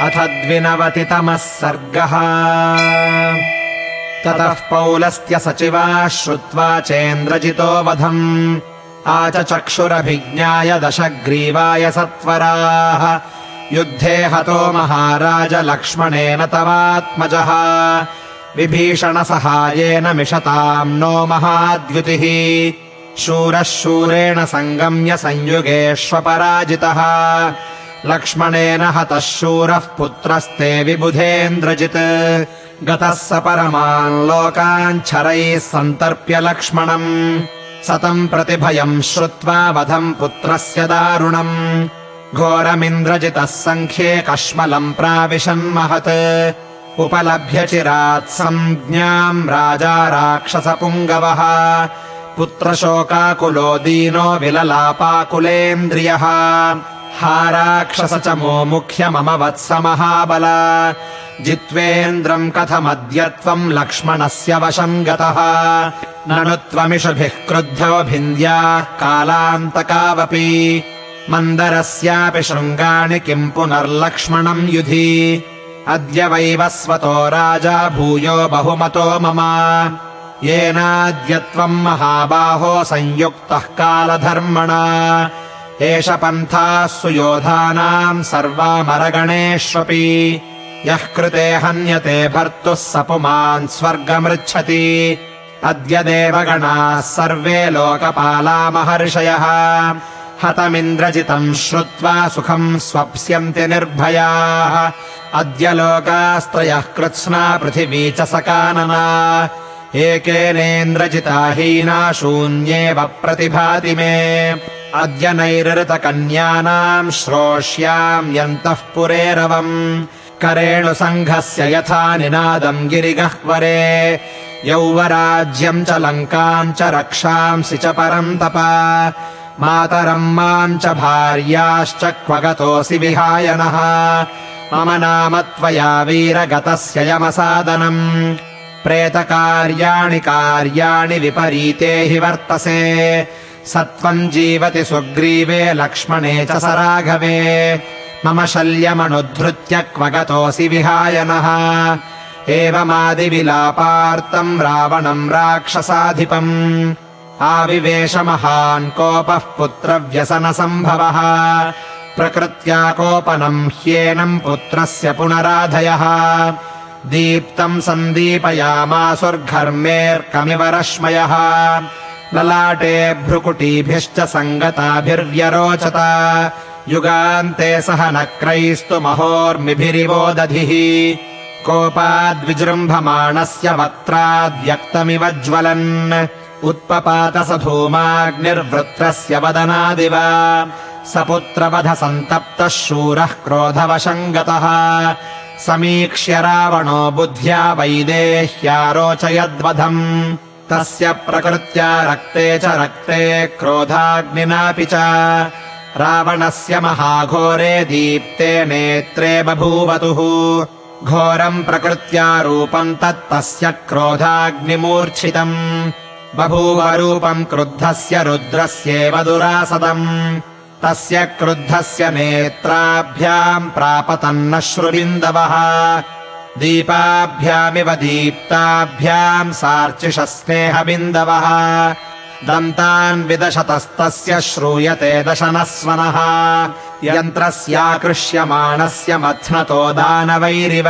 अथ द्विनवतितमः सर्गः। ततः पौलस्त्य सचिवाः श्रुत्वा चेन्द्रजितो वधम्। आचचक्षुरभिज्ञाय दशग्रीवाय सत्वराः। युद्धे हतो महाराज लक्ष्मणेन तवात्मजः। विभीषणसहायेन मिषताम् नो महाद्युतिः। शूरः शूरेण सङ्गम्य संयुगेष्वपराजितः लक्ष्मणेन हतः शूरः पुत्रस्ते विबुधेन्द्रजित्। गतः स परमान् लोकाञ्छरैः सन्तर्प्य लक्ष्मणम्। सतम् प्रतिभयम् श्रुत्वा वधम् पुत्रस्य दारुणम्। घोरमिन्द्रजितः सङ्ख्ये कश्मलम् प्राविशन्महत् उपलभ्य चिरात् सञ्ज्ञाम् राजा राक्षसपुङ्गवः। पुत्रशोकाकुलो दीनो विललापाकुलेन्द्रियः हा राक्षस च मो मुख्य मम वत्स महाबल जित्वेन्द्रम् कथमद्य त्वम् लक्ष्मणस्य वशम् गतः। ननु त्वमिषुभिः क्रुद्धो भिन्द्याः कालान्तकावपि। मन्दरस्यापि शृङ्गाणि किम् पुनर्लक्ष्मणम् युधि। अद्य वैवस्वतो राजा भूयो बहुमतो मम। येनाद्य त्वम् महाबाहो संयुक्तः कालधर्मणा एष पन्थाः सुयोधानाम् सर्वामरगणेष्वपि। यः कृते हन्यते भर्तुः स पुमान् स्वर्गमृच्छति। अद्य देवगणाः सर्वे लोकपाला महर्षयः हतमिन्द्रजितम् श्रुत्वा सुखम् स्वप्स्यन्ति निर्भयाः। अद्य लोकास्त्रयः कृत्स्ना पृथिवी च सकानना एकेनेन्द्रजिता हीना शून्येव प्रतिभाति मे। अद्य नैरृतकन्यानाम् श्रोष्याम् यन्तः पुरेरवम्। करेणुसङ्घस्य यथा निनादम् गिरिगह्वरे यौवराज्यम् च लङ्काम् च रक्षांसि च परम् तप। मातरम् माम् च भार्याश्च क्व गतोऽसि विहाय नः। मम नाम त्वया वीरगतस्य यमसादनम् प्रेतकार्याणि कार्याणि विपरीते हि वर्तसे। सत्त्वम् जीवति सुग्रीवे लक्ष्मणे च स राघवे। मम शल्यमनुद्धृत्य क्व गतोऽसि विहाय नः एवमादिविलापार्तम् रावणम् राक्षसाधिपम्। आविवेश महान् कोपः पुत्रव्यसनसम्भवः। प्रकृत्या कोपनम् ह्येनम् पुत्रस्य पुनराधयः दीप्तम् सन्दीपयामासुर्घर्मेऽर्कमिव रश्मयः। ललाटे भ्रुकुटीभिश्च सङ्गताभिर्व्यरोचत। युगान्ते सह नक्रैस्तु महोर्मिभिरिवो दधिः कोपाद्विजृम्भमाणस्य वक्त्राद्व्यक्तमिव ज्वलन्। उत्पपात स धूमाग्निर्वृत्रस्य वदनादिव। स पुत्रवधसन्तप्तः शूरः क्रोधवशम् गतः समीक्ष्य रावणो बुद्ध्या वैदेह्यारोचयद्वधम् तस्य प्रकृत्या रक्ते च रक्ते क्रोधाग्निनापि च। रावणस्य महाघोरे दीप्ते नेत्रे बभूवतुः। घोरम् प्रकृत्या रूपम् तत्तस्य क्रोधाग्निमूर्च्छितम्। बभूवरूपम् क्रुद्धस्य रुद्रस्येव दुरासदम् तस्य क्रुद्धस्य नेत्राभ्याम् प्रापतन्नश्रुबिन्दवः दीपाभ्यामिव दीप्ताभ्याम् सार्चिषस्नेहबिन्दवः। दन्तान् विदशतस्तस्य श्रूयते दशनस्वनः। यन्त्रस्याकृष्यमाणस्य मथ्नतो दानवैरिव।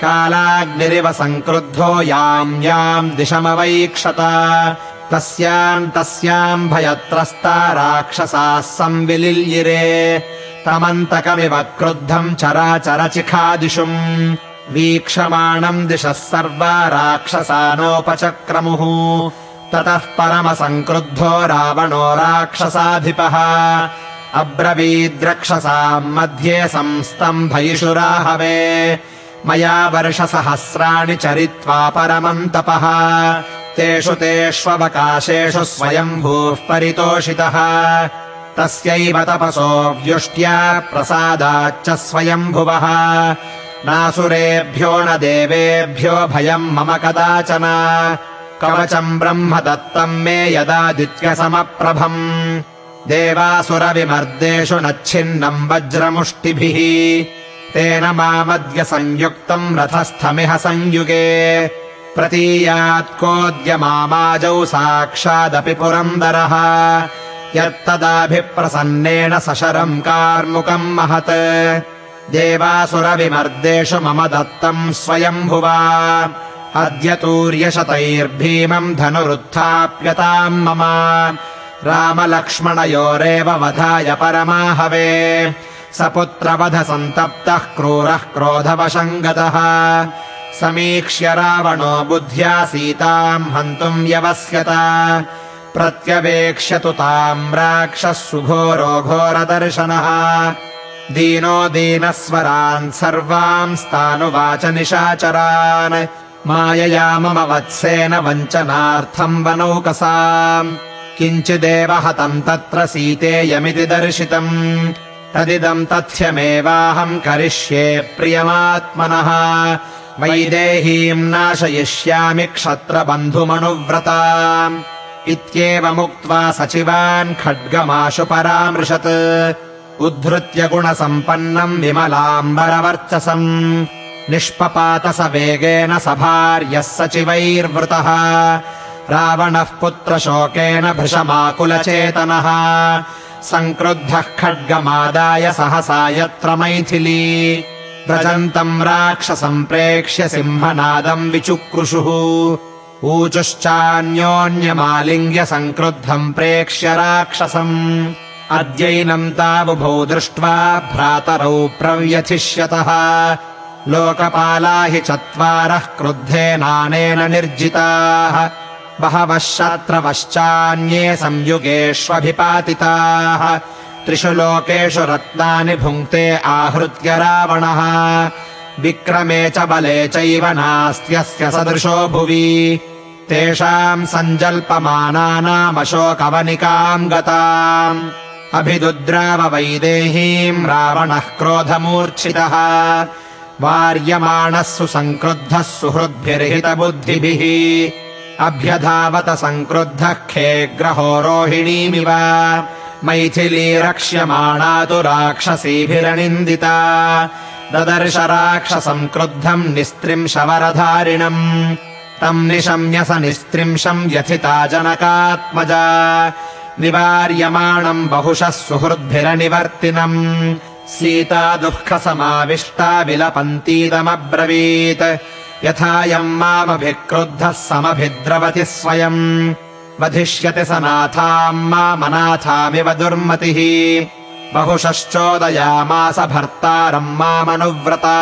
कालाग्निरिव सङ्क्रुद्धो याम् याम् दिशमवैक्षत तस्याम् तस्याम् भयत्रस्ता राक्षसाः संविलिल्यिरे। तमन्तकमिव क्रुद्धम् चराचरचिखादिशुम् वीक्षमाणम् दिशः सर्वा राक्षसानोपचक्रमुः। ततः परमसङ्क्रुद्धो रावणो राक्षसाधिपः। अब्रवीद्रक्षसाम् मध्ये संस्तम्भयिषु राहवे मया वर्षसहस्राणि चरित्वा परमम् तपः तेषु तेष्ववकाशेषु स्वयम्भूः परितोषितः। तस्यैव तपसो व्युष्ट्या प्रसादाच्च स्वयम्भुवः। नासुरेभ्यो न देवेभ्यो भयम् मम कदाचन। कवचम् ब्रह्म दत्तम् मे यदादित्यसमप्रभम्। देवासुरविमर्देषु नच्छिन्नम् वज्रमुष्टिभिः। तेन मामद्य संयुक्तम् रथस्थमिह संयुगे प्रतीयात्कोऽद्य मामाजौ साक्षादपि पुरन्दरः। यत्तदाभिप्रसन्नेन सशरम् कार्मुकम् महत्। देवासुरविमर्देषु मम दत्तम् स्वयम्भुवा। अद्य तूर्यशतैर्भीमम् धनुरुत्थाप्यताम् मम। रामलक्ष्मणयोरेव वधाय परमाहवे। स पुत्रवधसन्तप्तः क्रूरः क्रोधवशम् गतः समीक्ष्य रावणो बुद्ध्या सीताम् हन्तुम् व्यवस्यत प्रत्यवेक्ष्यतु ताम् राक्षः सुघोरो घोरदर्शनः दीनो दीनस्वरान् सर्वांस्तानुवाच निशाचरान्। मायया मम वत्सेन वञ्चनार्थम् वनौकसा किञ्चिदेव हतम् तत्र सीतेयमिति दर्शितम्। तदिदम् तथ्यमेवाहम् करिष्ये प्रियमात्मनः वैदेहीम् नाशयिष्यामि क्षत्रबन्धुमनुव्रता। इत्येवमुक्त्वा सचिवान् खड्गमाशु परामृशत्। उद्धृत्य गुणसम्पन्नम् विमलाम्बरवर्चसम्। निष्पपात स वेगेन सभार्यः सचिवैर्वृतः। रावणः पुत्रशोकेन भृशमाकुलचेतनः। सङ्क्रुद्धः खड्गमादाय सहसा यत्र मैथिली व्रजन्तम् राक्षसम् प्रेक्ष्य सिंहनादम् विचुक्रुषुः। ऊचुश्चान्योन्यमालिङ्ग्य सङ्क्रुद्धम् प्रेक्ष्य राक्षसम्। अद्यैनम् तावुभौ दृष्ट्वा भ्रातरौ प्रव्यथिष्यतः। लोकपाला हि चत्वारः क्रुद्धेनानेन निर्जिताः। बहवः शत्रवश्चान्ये संयुगेष्वभिपातिताः त्रिषु लोकेषु रत्नानि भुङ्क्ते आहृत्य रावणः। विक्रमे च बले चैव नास्त्यस्य सदृशो भुवि। तेषाम् सञ्जल्पमानानामशोकवनिकाम् गताम्। अभिदुद्राव वैदेहीम् रावणः क्रोधमूर्च्छितः। वार्यमाणः सुसङ्क्रुद्धः सुहृद्भिर्हितबुद्धिभिः। अभ्यधावत सङ्क्रुद्धः खेग्रहो रोहिणीमिव मैथिली रक्ष्यमाणा तु राक्षसीभिरनिन्दिता। ददर्श राक्षसम् क्रुद्धम् निस्त्रिंशवरधारिणम्। तम् निशम्य स निस्त्रिंशम् व्यथिता जनकात्मजा। निवार्यमाणम् बहुशः सुहृद्भिरनिवर्तिनम्। सीता दुःखसमाविष्टा विलपन्तीदमब्रवीत्। यथायम् मामभिक्रुद्धः समभिद्रवति स्वयम् वधिष्यति स नाथाम् मामनाथामिव दुर्मतिः। बहुशश्चोदयामास भर्तारम् मामनुव्रता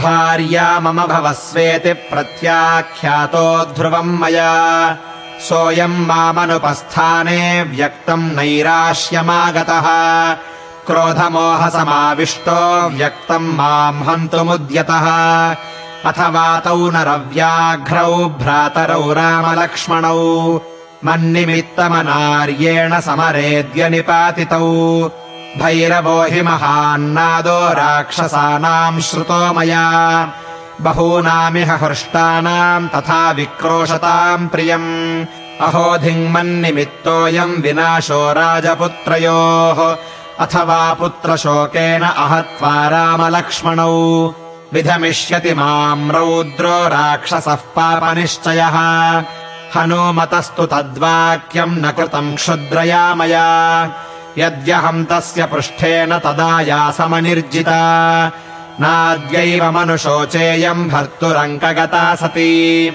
भार्या मम भवस्वेति प्रत्याख्यातो ध्रुवम् मया। सोऽयम् मामनुपस्थाने व्यक्तम् नैराश्यमागतः। क्रोधमोहसमाविष्टो व्यक्तम् माम् हन्तुमुद्यतः अथवा तौ नरव्याघ्रौ भ्रातरौ रामलक्ष्मणौ। मन्निमित्तमनार्येण समरेद्य निपातितौ। भैरवो हि महान्नादो राक्षसानाम् श्रुतो मया बहूनामिह हृष्टानाम् तथा विक्रोशताम् प्रियम्। अहो धिङ्मन्निमित्तोऽयम् विनाशो राजपुत्रयोः। अथवा पुत्रशोकेन अहत्वा रामलक्ष्मणौ विधमिष्यति माम् रौद्रो राक्षसः पापनिश्चयः। हनूमतस्तु तद्वाक्यम् न कृतम् क्षुद्रया मया। यद्यहम् तस्य पृष्ठेन तदा यासमनिर्जिता। नाद्यैव मनुशोचेयम् भर्तुरङ्कगता सती।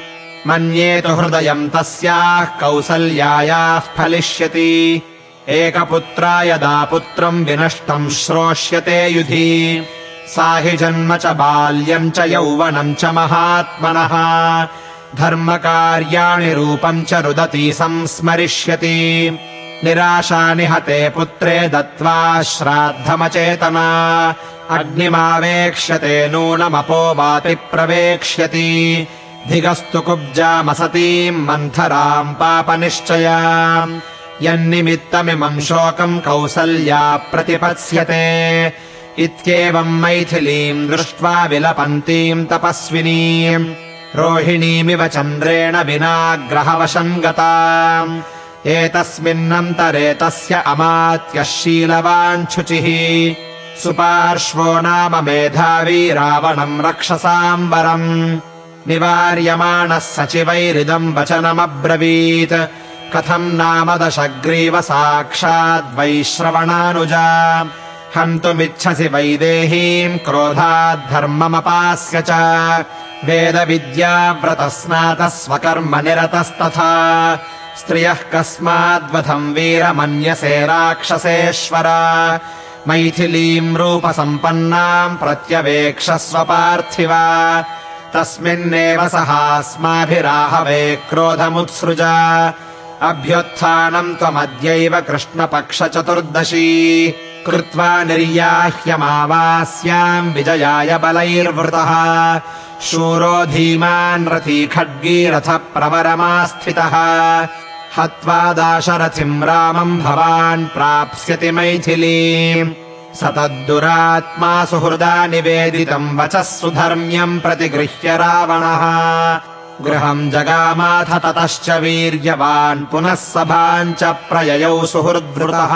मन्येतु हृदयम् तस्याः कौसल्यायाः फलिष्यति। एकपुत्रा यदा पुत्रम् विनष्टम् श्रोष्यते युधि सा हि जन्म च बाल्यम् च यौवनम् च महात्मनः। धर्मकार्याणि रूपम् च रुदती संस्मरिष्यति। निराशानिहते पुत्रे दत्त्वा श्राद्धमचेतना। अग्निमावेक्ष्यते नूनमपो वाति प्रवेक्ष्यति धिगस्तु कुब्जामसतीम् मन्थराम् पापनिश्चया। यन्निमित्तमिमम् शोकम् कौसल्या प्रतिपत्स्यते इत्येवम् मैथिलीम् दृष्ट्वा विलपन्तीम् तपस्विनीम्। रोहिणीमिव चन्द्रेण विना ग्रहवशम् गता एतस्मिन्नन्तरे तस्य अमात्यः शीलवाञ्छुचिः सुपार्श्वो नाम मेधावी रावणम् रक्षसाम्बरम् निवार्यमाणः सचिवैरिदम् वचनमब्रवीत्। कथम् नाम दशग्रीव साक्षाद्वैश्रवणानुजा हन्तुमिच्छसि वैदेहीम् क्रोधाद्धर्ममपास्य च। वेदविद्याव्रतस्नातः स्वकर्म निरतस्तथा स्त्रियः कस्माद्वथम् वीरमन्यसे राक्षसेश्वर। मैथिलीम् रूपसम्पन्नाम् प्रत्यवेक्षस्व पार्थिव तस्मिन्नेव सहास्माभिराहवे क्रोधमुत्सृज। अभ्युत्थानम् त्वमद्यैव कृष्णपक्षचतुर्दशी कृत्वा निर्याह्यमावास्याम् विजयाय बलैर्वृतः। शूरो धीमान् रथी खड्गीरथ प्रवरमास्थितः हत्वा दाशरथिम् रामम् भवान् प्राप्स्यति मैथिलीम् स तद्दुरात्मा सुहृदा निवेदितम् वचः सुधर्म्यम् प्रतिगृह्य रावणः। गृहम् जगामाथ ततश्च वीर्यवान् पुनः सभाम् च प्रययौ सुहृद्वृतः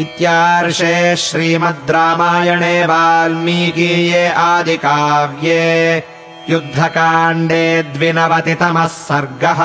इत्यार्षे श्रीमद् रामायणे वाल्मीकीये आदिकाव्ये युद्धकाण्डे द्विनवतितमः सर्गः